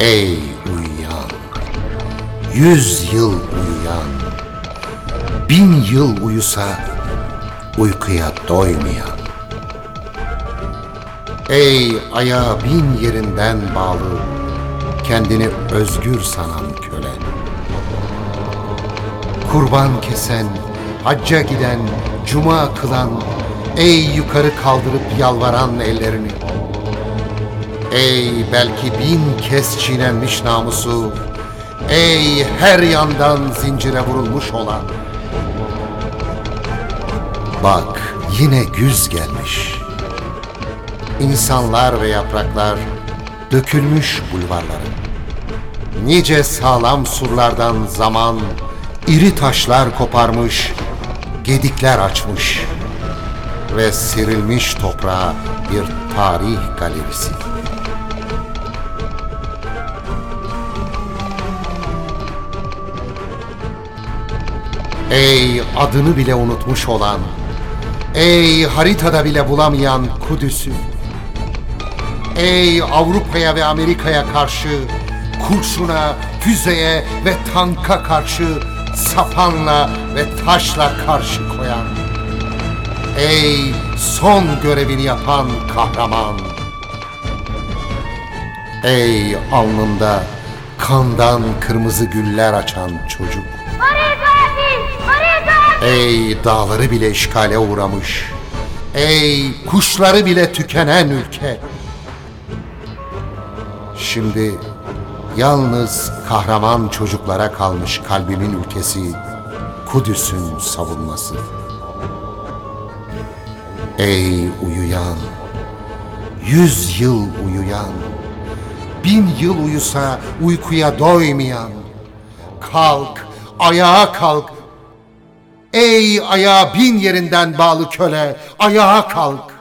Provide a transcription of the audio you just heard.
Ey uyuyan, yüz yıl uyuyan, bin yıl uyusa uykuya doymayan. Ey aya bin yerinden bağlı, kendini özgür sanan köle. Kurban kesen, hacca giden, cuma kılan, ey yukarı kaldırıp yalvaran ellerini. Ey belki bin kez çiğnenmiş namusu, ey her yandan zincire vurulmuş olan. Bak yine güz gelmiş. İnsanlar ve yapraklar dökülmüş bulvarları. Nice sağlam surlardan zaman iri taşlar koparmış, gedikler açmış ve serilmiş toprağa bir tarih galerisi. Ey adını bile unutmuş olan, ey haritada bile bulamayan Kudüs'ü, ey Avrupa'ya ve Amerika'ya karşı, kurşuna, füzeye ve tanka karşı, sapanla ve taşla karşı koyan, ey son görevini yapan kahraman, ey alnında kandan kırmızı güller açan çocuk, Ey dağları bile işgale uğramış. Ey kuşları bile tükenen ülke. Şimdi yalnız kahraman çocuklara kalmış kalbimin ülkesi Kudüs'ün savunması. Ey uyuyan, yüz yıl uyuyan, bin yıl uyusa uykuya doymayan, kalk, ayağa kalk, Ey ayağa bin yerinden bağlı köle, ayağa kalk.